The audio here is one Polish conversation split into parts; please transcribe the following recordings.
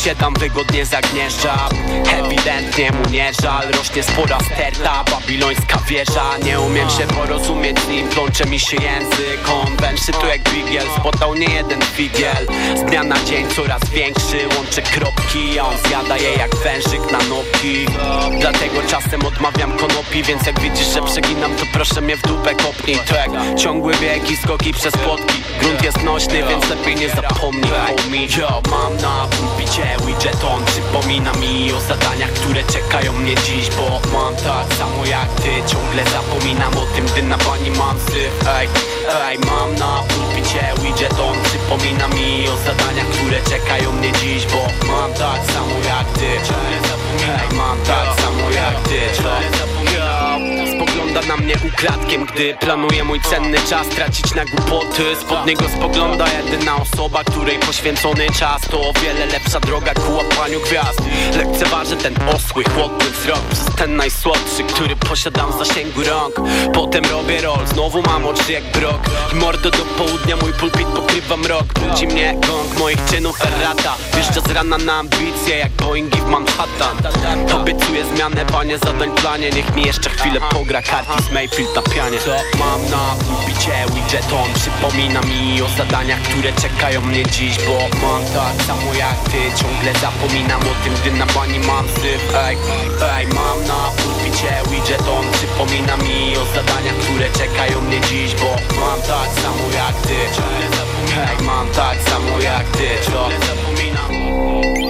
się tam wygodnie zagnieżdża. Ewidentnie mu nie żal Rośnie spora sterta, babilońska wieża. Nie umiem się porozumieć nim Plącze mi się język. On węszy tu jak bigiel Spotał nie jeden figiel Z dnia na dzień coraz większy Łączy kropki, a on zjada je jak wężyk na nogi. Dlatego czasem odmawiam konopi Więc jak widzisz, że przeginam To proszę mnie w dupę kopnij. Tak, ciągły bieg i skoki przez płotki Grunt jest nośny, więc lepiej nie zapomnij homie Yo, mam na pulpicie widgeton Przypomina mi o zadaniach, które czekają mnie dziś Bo mam tak samo jak ty. Ciągle zapominam o tym, gdy na bani mam syf. Ej, ej, mam na pulpicie widgeton Przypomina mi o zadaniach, które czekają mnie dziś Bo mam tak samo jak ty. Ciągle zapominam mam tak samo jak ty. Ciągle zapominam Spogląda na mnie ukradkiem, gdy planuję mój cenny czas Tracić na głupoty, spod niego spogląda jedyna osoba Której poświęcony czas. To o wiele lepsza droga ku łapaniu gwiazd. Lekceważę ten osły, chłodny wzrok Przez ten najsłodszy, który posiadam w zasięgu rąk. Potem robię rol, znowu mam oczy jak brok. I mordo do południa mój pulpit pokrywa mrok. Budzi mnie gong moich czynów errata. Wjeżdża z rana na ambicje jak Boeingi w Manhattan. Obiecuję zmianę, panie zadań planie. Niech mi jeszcze chwilę pogra karty z Mayfield na pianie. Co mam na pulpicie widgeton Przypomina mi o zadaniach, które czekają mnie dziś Bo mam tak samo jak ty. Ciągle zapominam o tym, gdy na bani mam syf. Ej, ej, mam na pulpicie widgeton Przypomina mi o zadaniach, które czekają mnie dziś Bo mam tak samo jak ty. Ciągle zapominam Ej, mam tak samo jak ty. Ciągle zapominam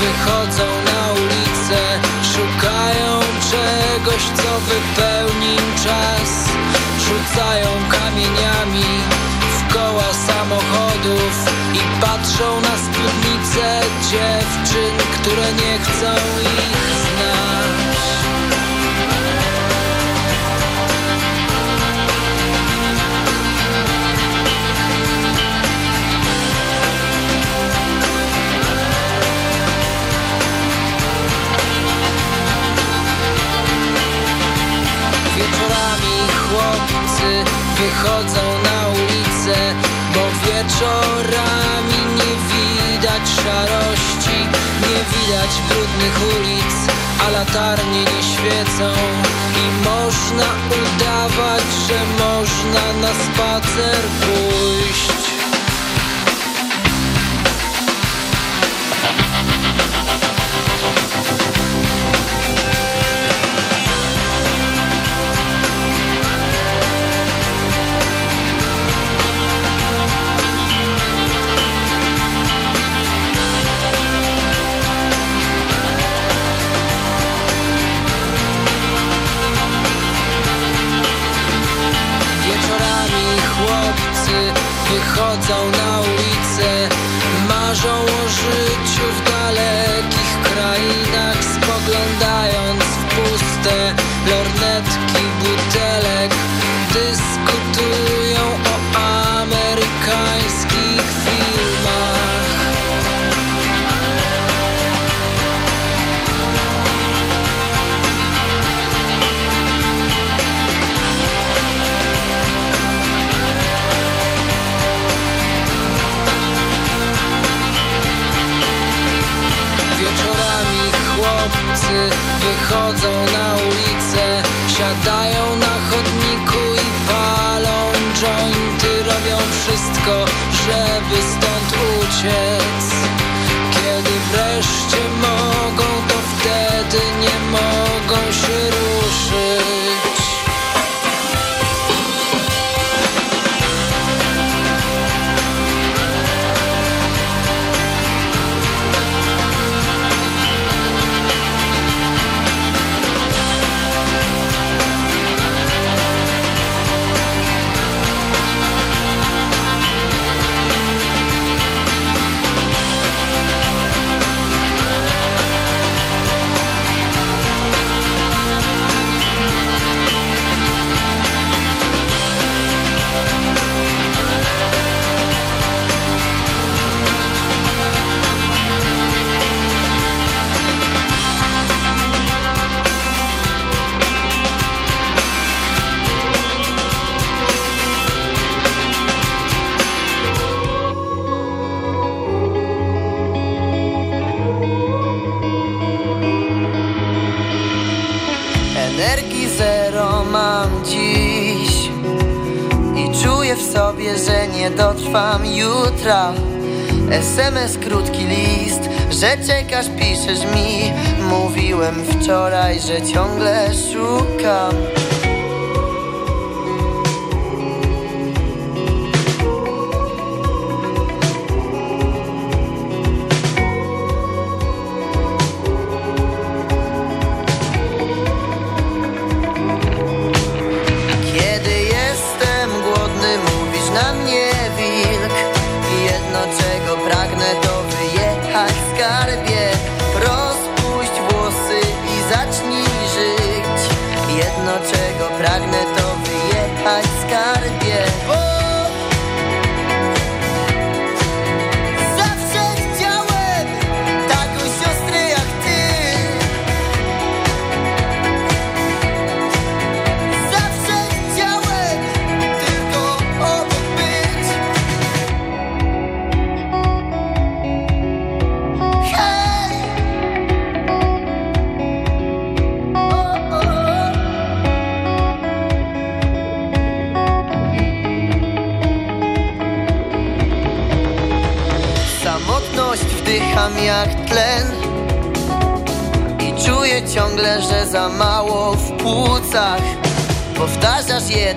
Wychodzą na ulicę Szukają czegoś, co wypełni czas. Rzucają kamieniami w koła samochodów I patrzą na spódnice dziewczyn, które nie chcą ich wychodzą na ulicę Bo wieczorami nie widać szarości Nie widać brudnych ulic, a latarnie nie świecą. I można udawać, że można na spacer pójść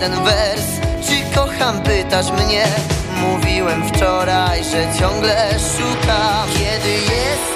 jeden wers. Czy kocham, pytasz mnie. Mówiłem wczoraj, że ciągle szukam. Kiedy jestem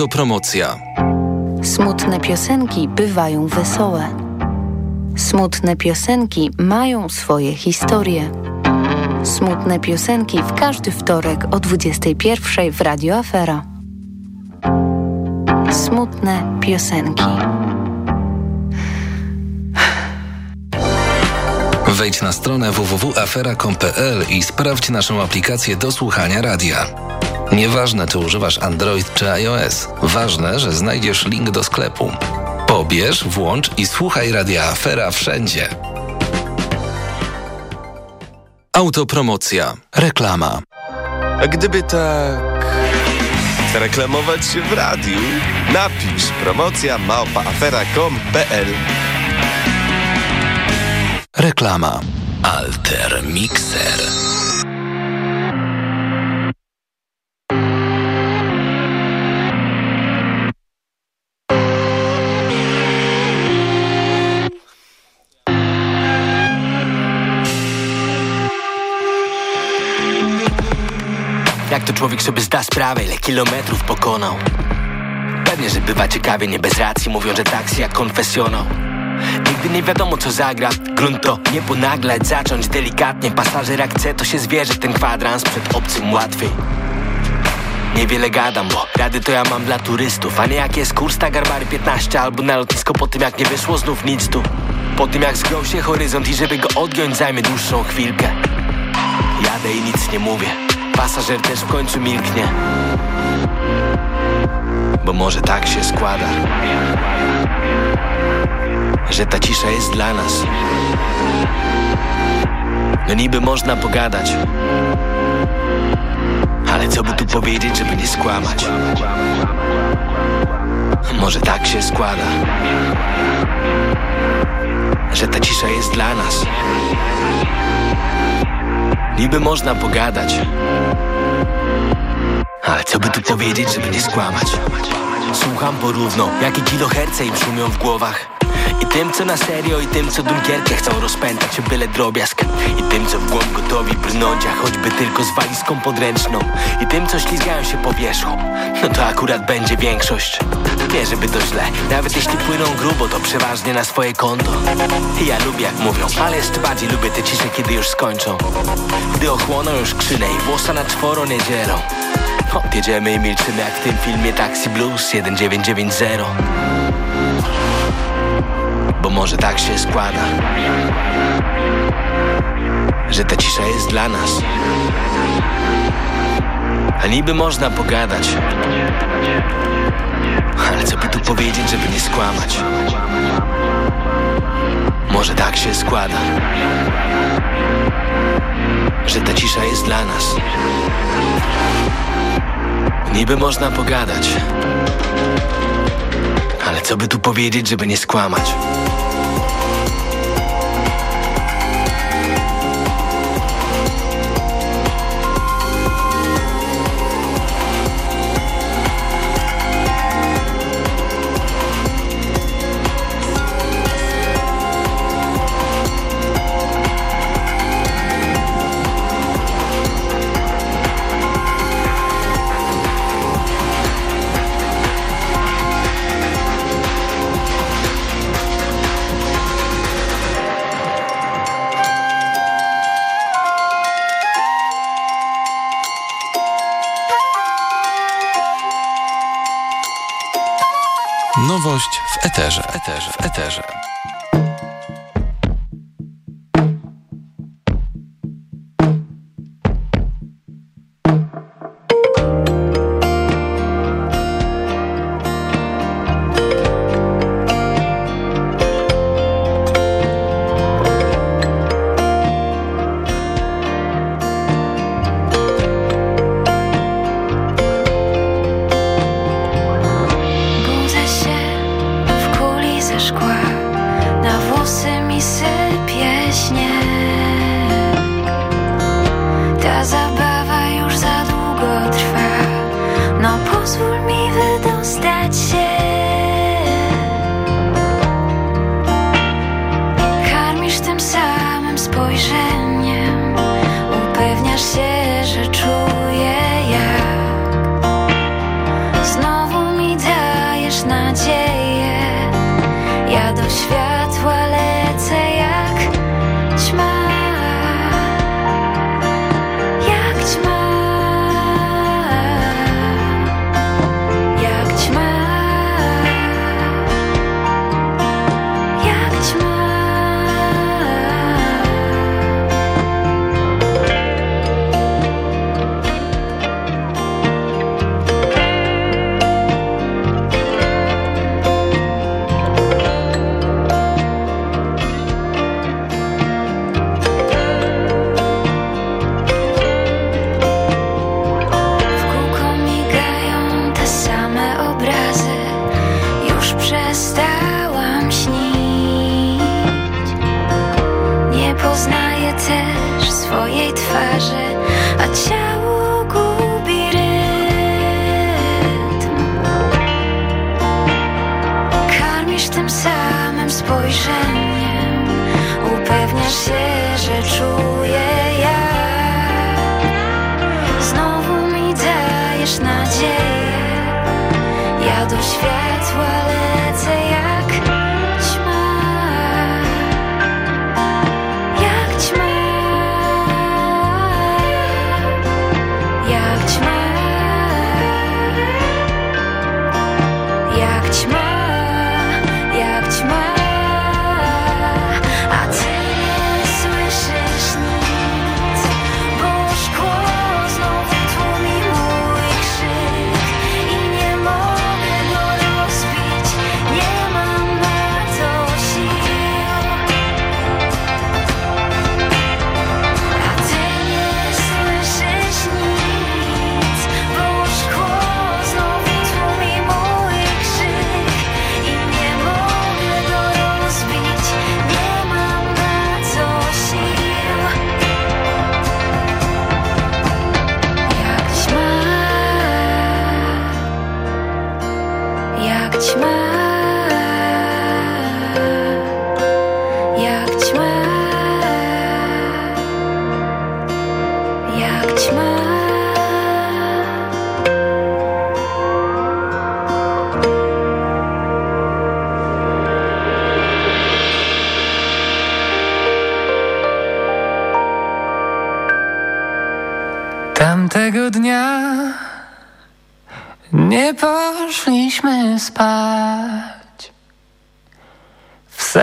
Autopromocja. Smutne piosenki bywają wesołe. Smutne piosenki mają swoje historie. Smutne piosenki w każdy wtorek o 21 w Radio Afera. Smutne piosenki. Wejdź na stronę www.afera.com.pl i sprawdź naszą aplikację do słuchania radia. Nieważne, czy używasz Android czy iOS, ważne, że znajdziesz link do sklepu. Pobierz, włącz i słuchaj Radia Afera wszędzie. Autopromocja. Reklama. A gdyby tak reklamować się w radiu, napisz promocja małpaafera.com.pl Reklama. Alter Mixer. Człowiek sobie zda sprawę, ile kilometrów pokonał. Pewnie, że bywa ciekawie, nie bez racji Mówią, że taksi jak konfesjonał. Nigdy nie wiadomo co zagra. Grunt to nie ponaglać, zacząć delikatnie. Pasażer jak chce, to się zwierzy ten kwadrans Przed obcym łatwiej. Niewiele gadam, bo rady to ja mam dla turystów. A nie jak jest kurs na Garbary 15 Albo na lotnisko po tym jak nie wyszło znów nic tu. Po tym jak zgrął się horyzont i żeby go odgiąć zajmie dłuższą chwilkę. Jadę i nic nie mówię Pasażer też w końcu milknie. Bo może tak się składa Że ta cisza jest dla nas. No niby można pogadać Ale co by tu powiedzieć, żeby nie skłamać? Może tak się składa Że ta cisza jest dla nas Niby można pogadać. Ale co by tu powiedzieć, żeby nie skłamać? Słucham porówno, jakie kiloherce im szumią w głowach i tym, co na serio, i tym, co Dunkierkę chcą rozpętać. O byle drobiazg. I tym, co w głąb gotowi brnąć, a choćby tylko z walizką podręczną. I tym, co ślizgają się po wierzchu. No to akurat będzie większość. Nie, żeby to źle, nawet jeśli płyną grubo, to przeważnie na swoje konto. I ja lubię, jak mówią, ale jeszcze bardziej lubię te cisze, kiedy już skończą. Gdy ochłoną już krzynę i włosa na czworo nie dzielą. Odjedziemy i milczymy jak w tym filmie Taxi Blues 1990 może tak się składa Że ta cisza jest dla nas. A niby można pogadać. Ale co by tu powiedzieć, żeby nie skłamać? Może tak się składa Że ta cisza jest dla nas. Niby można pogadać. Ale co by tu powiedzieć, żeby nie skłamać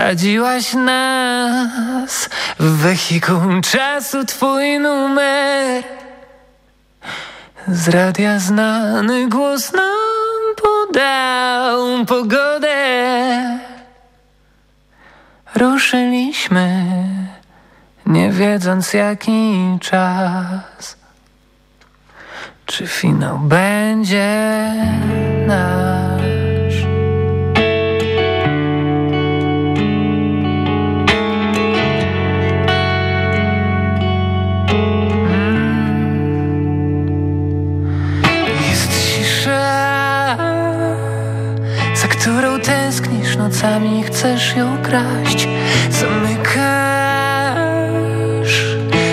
Wsadziłaś nas w wehikuł czasu twój numer. Z radia znany głos nam podał pogodę. Ruszyliśmy, nie wiedząc jaki czas. Czy finał będzie nasz? Nocami, chcesz ją kraść. Zamykasz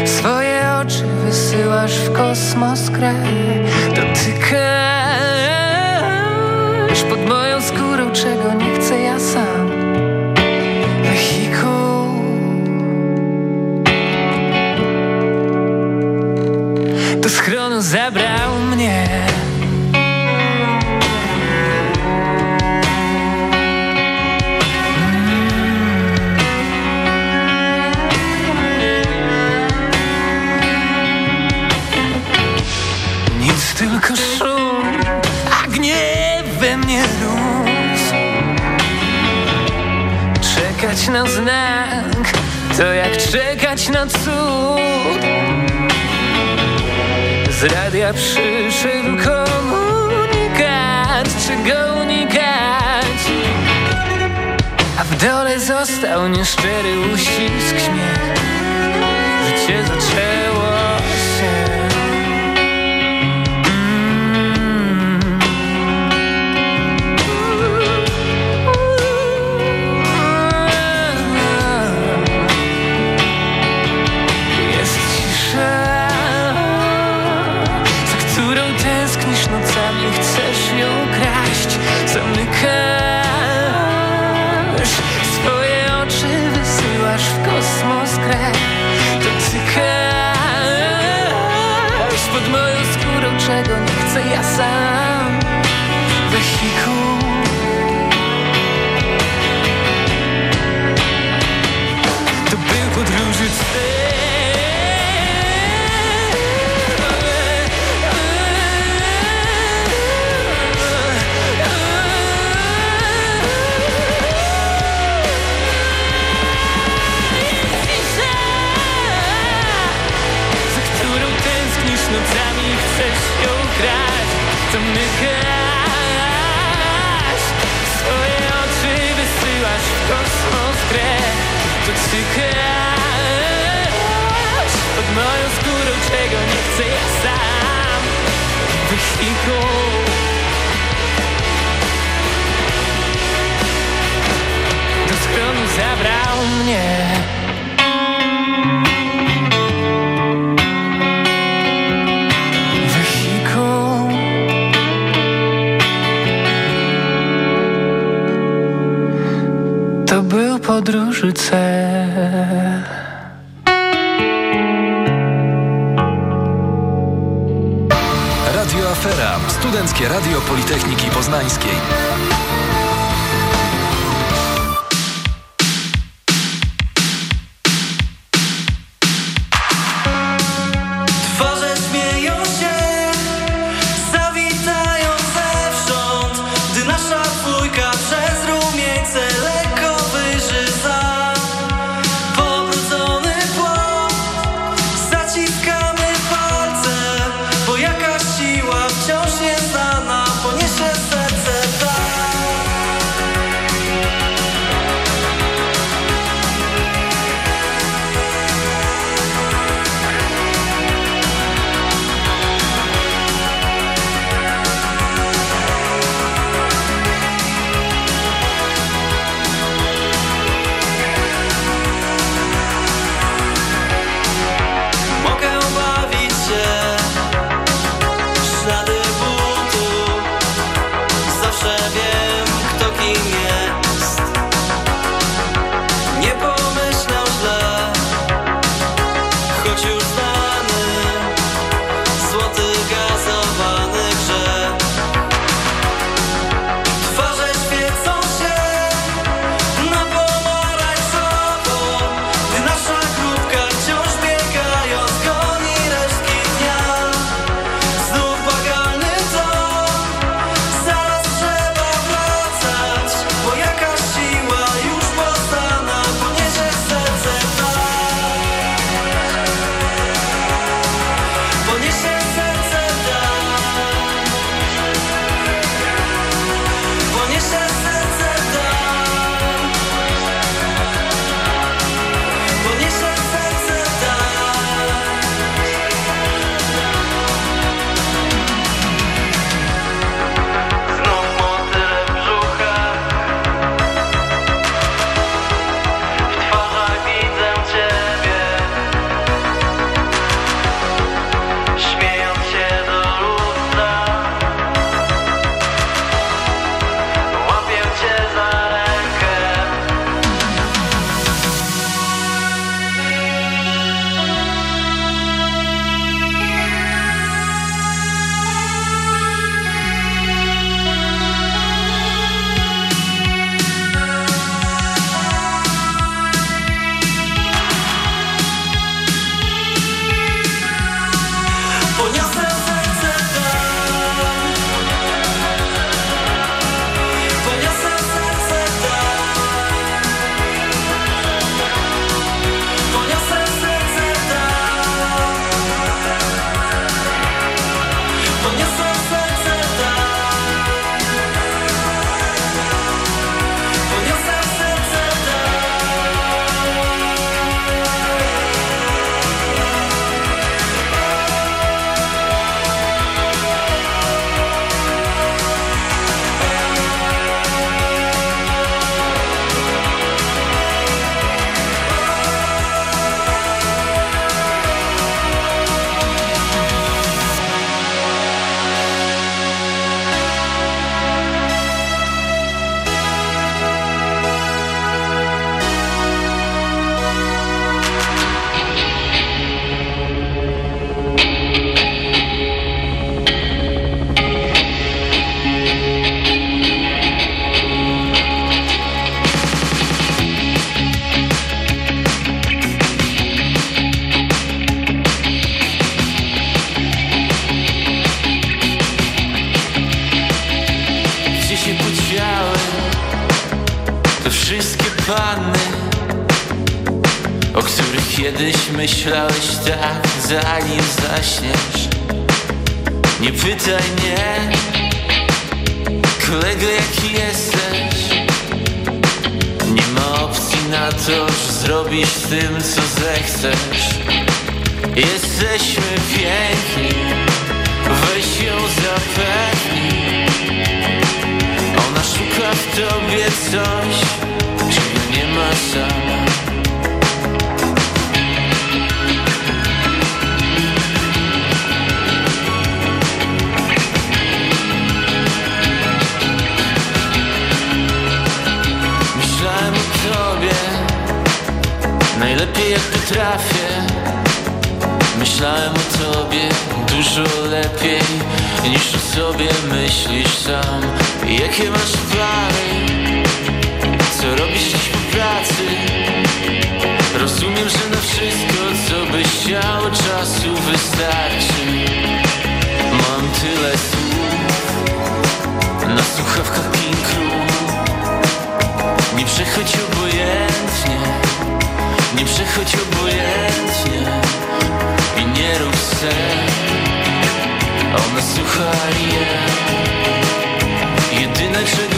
swoje oczy, wysyłasz w kosmos krew. Dotykasz na znak To jak czekać na cud Z radia przyszedł komunikat Czy go unikać? A w dole został nieszczery uścisk śmiech Życie zaczęło zaśniesz. Nie pytaj mnie, kolego jaki jesteś. Nie ma opcji na to, że zrobisz tym co zechcesz. Jesteśmy piękni, weź ją zapewnij Ona szuka w tobie coś, czego nie ma sama jak potrafię Myślałem o tobie dużo lepiej Niż o sobie myślisz sam. Jakie masz plany? Co robisz dziś po pracy? Rozumiem, że na wszystko co byś chciał Czasu wystarczy. Mam tyle słów Na słuchawkach King Crew. Nie przechodź obojętnie Nie przechodź obojętnie I nie rób sen Ona słucha je. Jedyne czego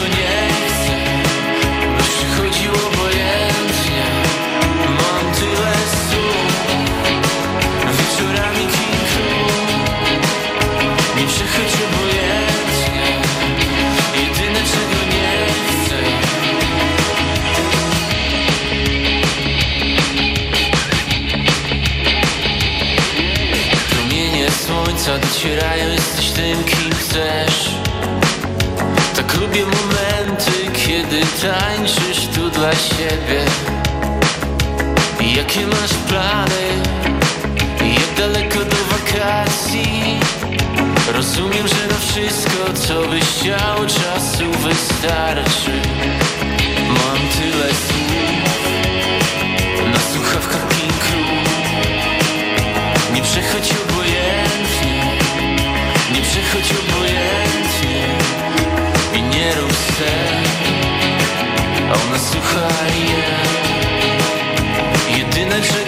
docierają, jesteś tym, kim chcesz Tak lubię momenty, kiedy tańczysz tu dla siebie Jakie masz plany? Jak daleko do wakacji? Rozumiem, że na wszystko, co byś chciał, czasu wystarczy Mam tyle słów Na słuchawkach King nie przechodź obojętnie, przechodź obojętnie i nie rób sen, a ona słucha je. Jedyne czego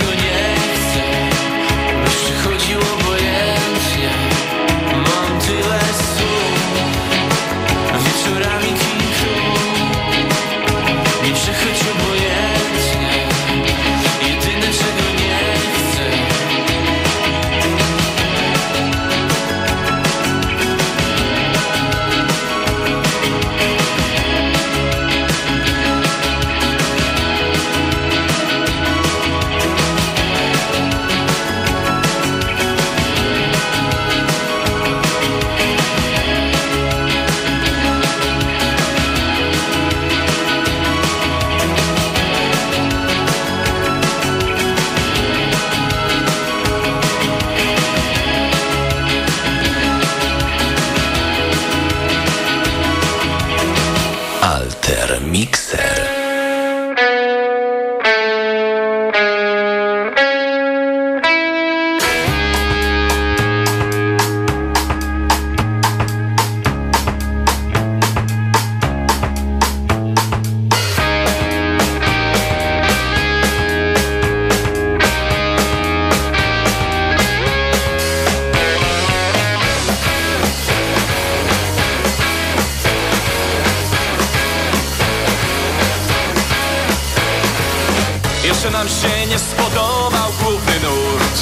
nam się nie spodobał główny nurt.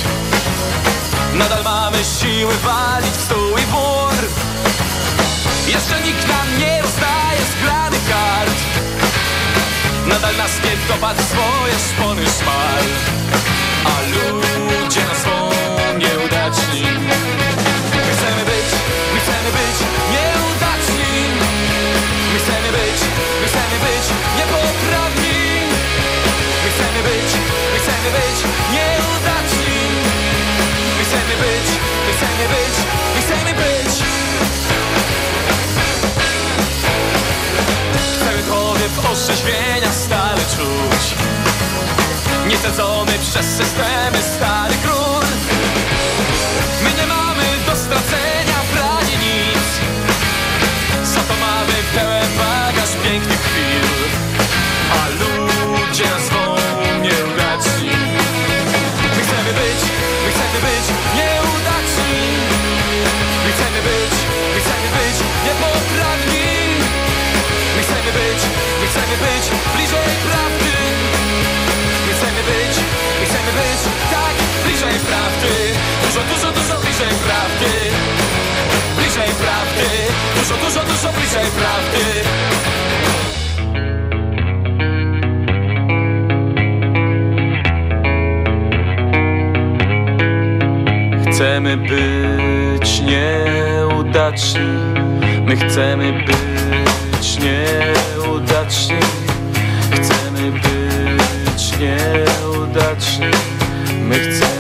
Nadal mamy siły walić w stół i wór Jeszcze nikt nam nie rozdaje szklanych kart. Nadal nas nie dopadł swoje szpony szmal. A ludzie nas są nieudaczni. My chcemy być, my chcemy być nieudaczni. My chcemy być, my chcemy być niepoprawni chcemy być nieudaczni My chcemy być, my chcemy być, my chcemy być. Chcemy powiew orzeźwienia stale czuć. Niecedzony przez systemy stary król. My nie mamy do stracenia prawie nic. Za to mamy pełen bagaż pięknych chwil. A looking through prawdy. Dużo, dużo, dużo bliżej prawdy. Bliżej prawdy. Dużo, dużo, dużo bliżej prawdy. Chcemy być nieudaczni. My chcemy być nieudaczni. Chcemy być nieudaczni. My chcemy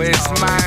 it's mine.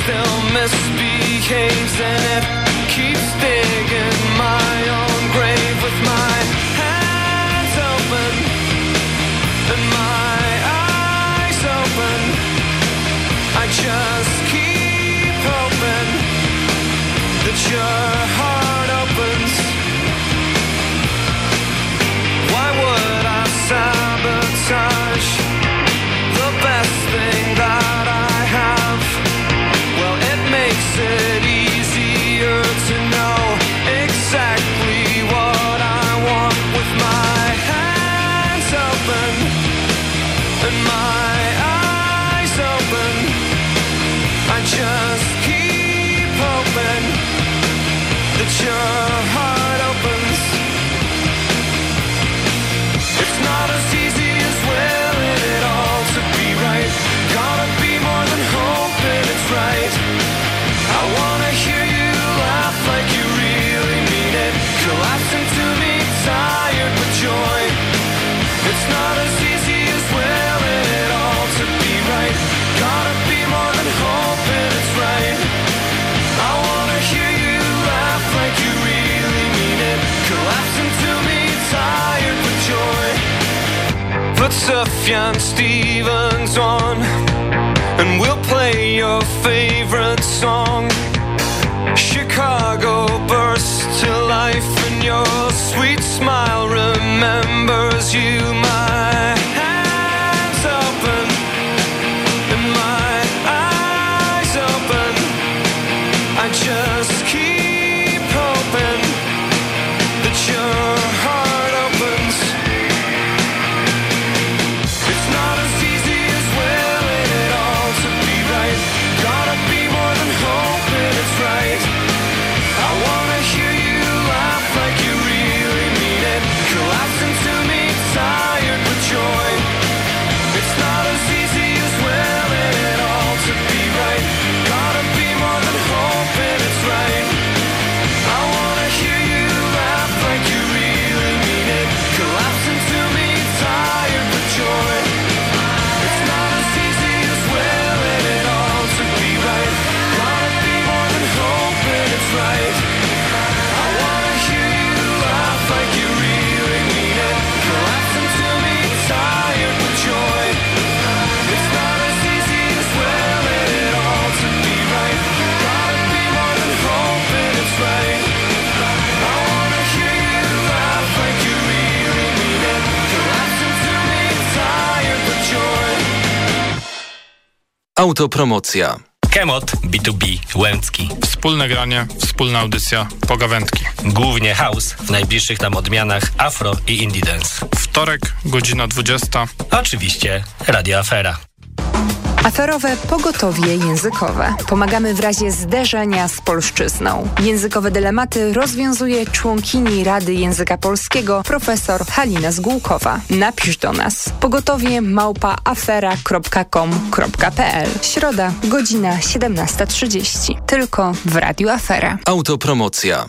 still misbehaves and it keeps digging my own grave with my hands open and my eyes open. I just keep hoping that your heart opens. Sufjan Stevens on, and we'll play your favorite song. Chicago bursts to life, and your sweet smile remembers you. Autopromocja. Kemot B2B Łęcki. Wspólne granie, wspólna audycja, pogawędki. Głównie house, w najbliższych tam odmianach afro i indie dance. Wtorek, godzina 20. Oczywiście, Radio Afera. Aferowe pogotowie językowe. Pomagamy w razie zderzenia z polszczyzną. Językowe dylematy rozwiązuje członkini Rady Języka Polskiego profesor Halina Zgółkowa. Napisz do nas pogotowie małpa Środa, godzina 17.30. Tylko w Radiu Afera. Autopromocja.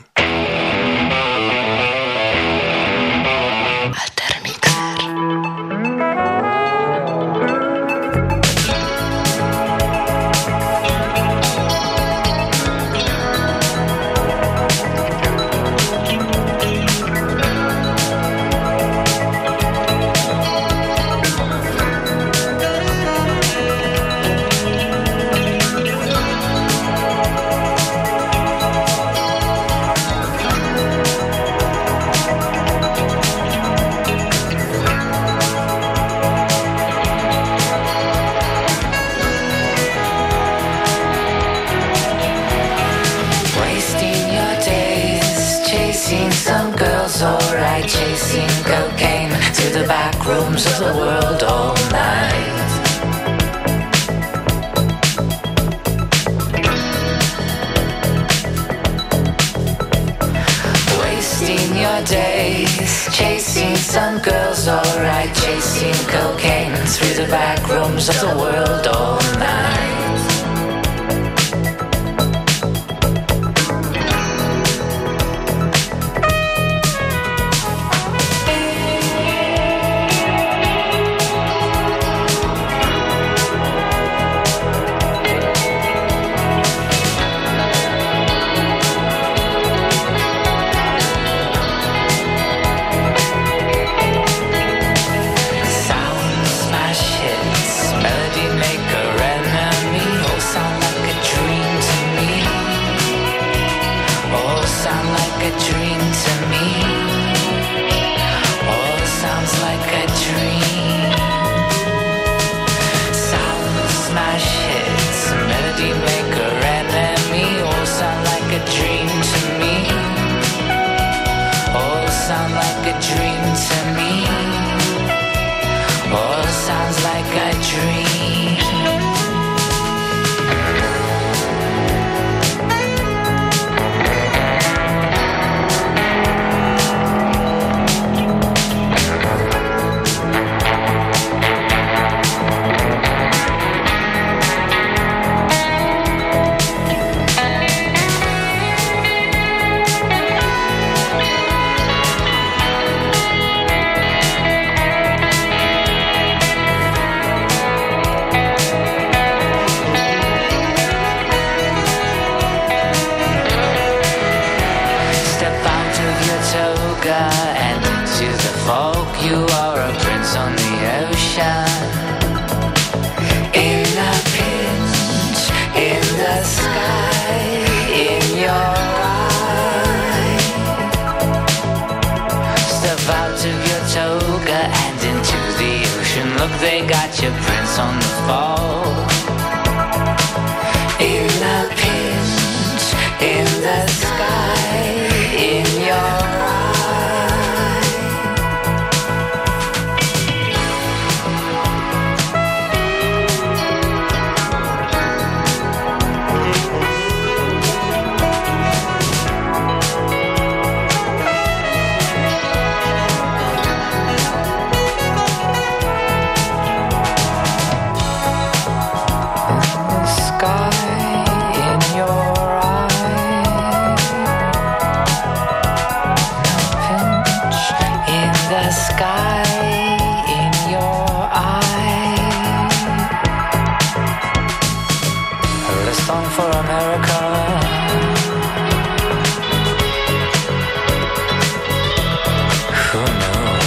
me. for America. Who knows?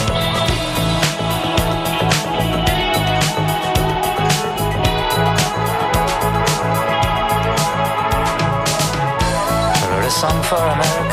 I wrote a song for America.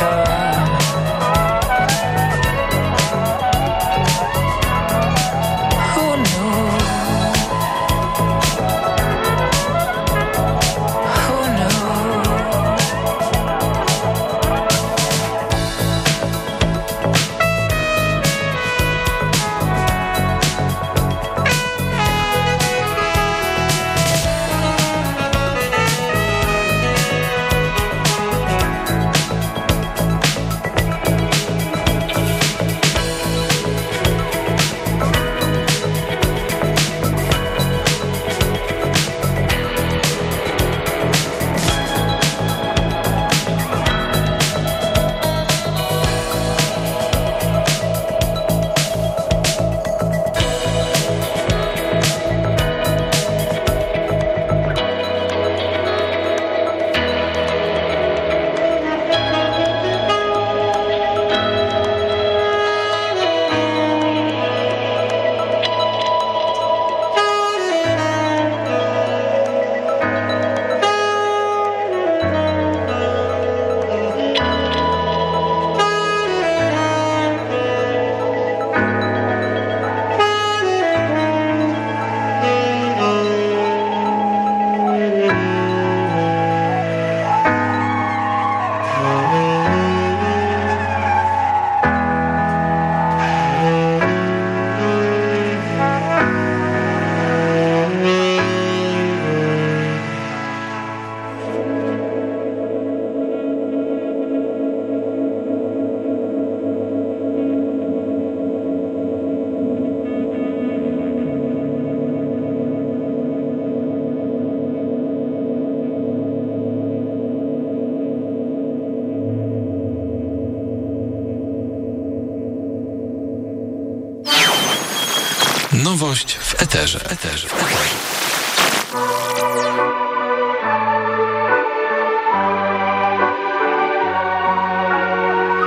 eterze. W eterze. W eterze.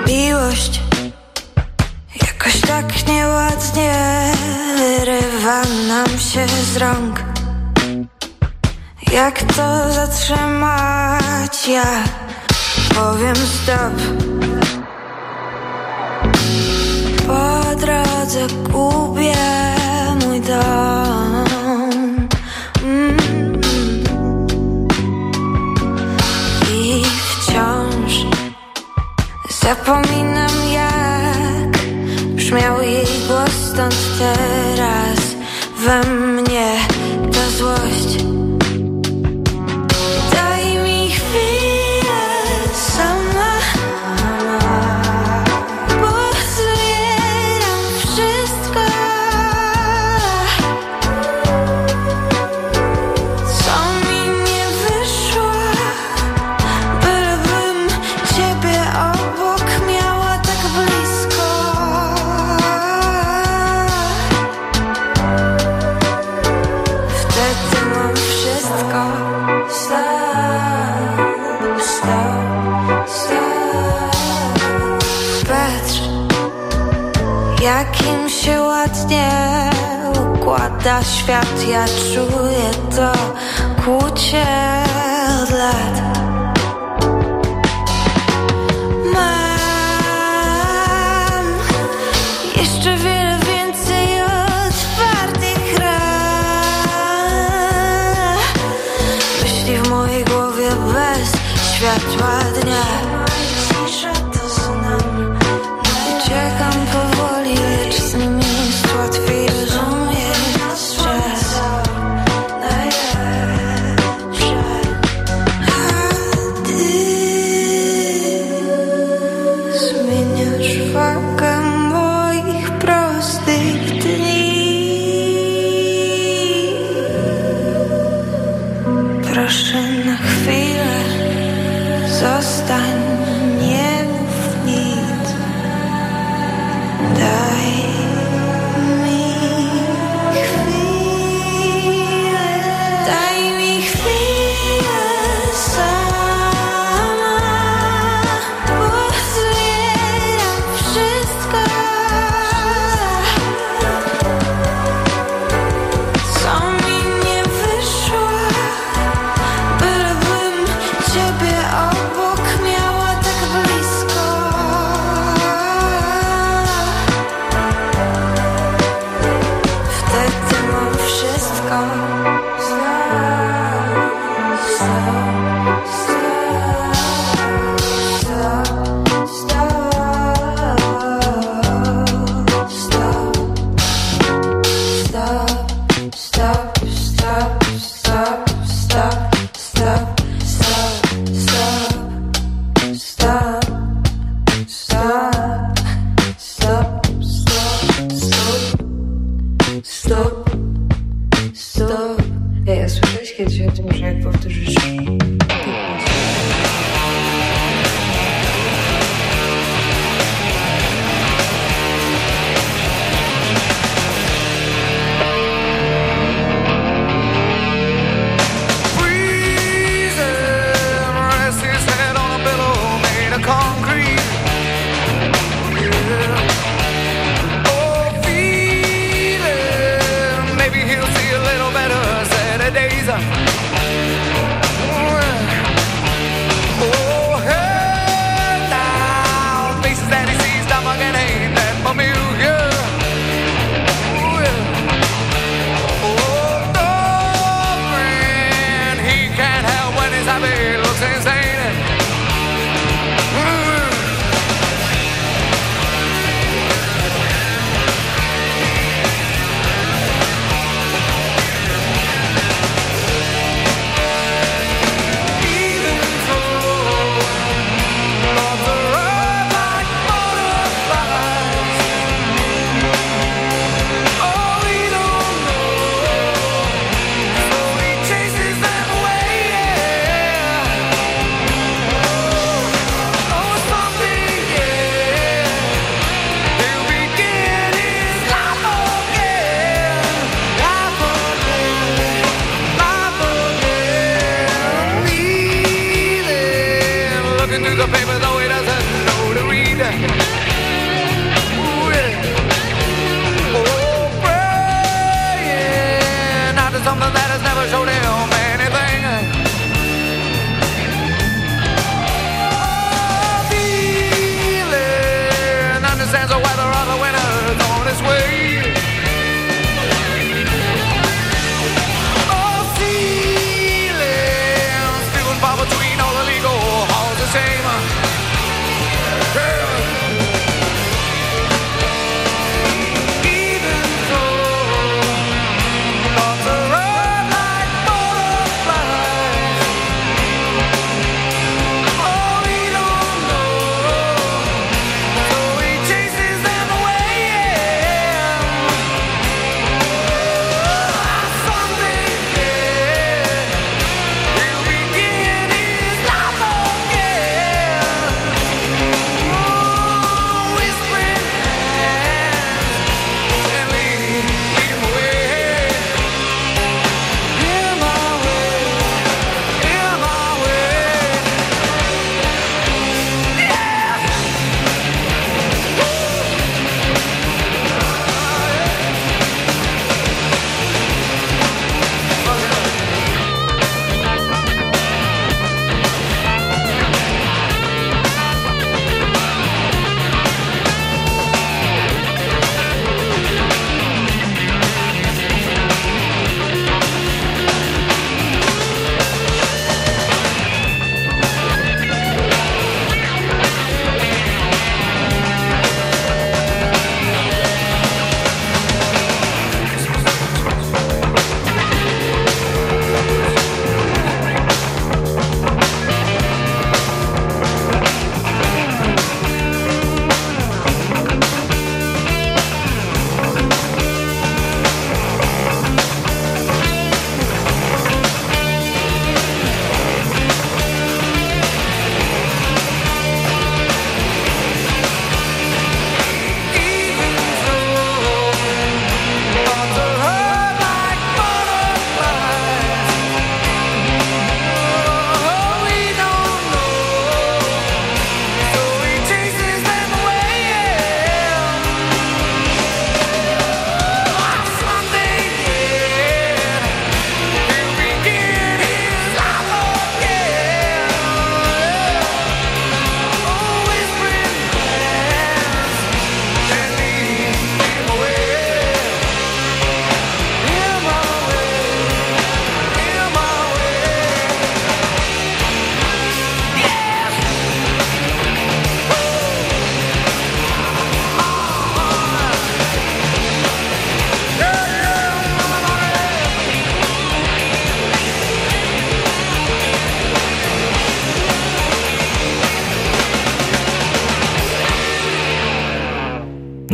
Miłość jakoś tak nieładnie wyrywa nam się z rąk. Jak to zatrzymać? Ja powiem stop. ostatnie układa świat, ja czuję to kłucie od lat. The paper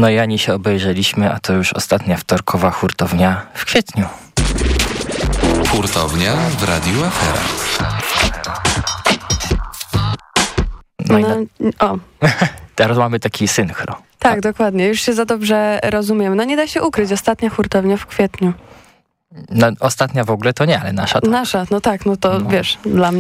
No i ani się obejrzeliśmy, a to już ostatnia wtorkowa hurtownia w kwietniu. Hurtownia w Radiu Afera. No, i No, na, o, teraz mamy taki synchro. tak, dokładnie. Już się za dobrze rozumiemy. No nie da się ukryć. Ostatnia hurtownia w kwietniu. No, ostatnia w ogóle to nie, ale nasza to. Nasza, no tak, no to wiesz, dla mnie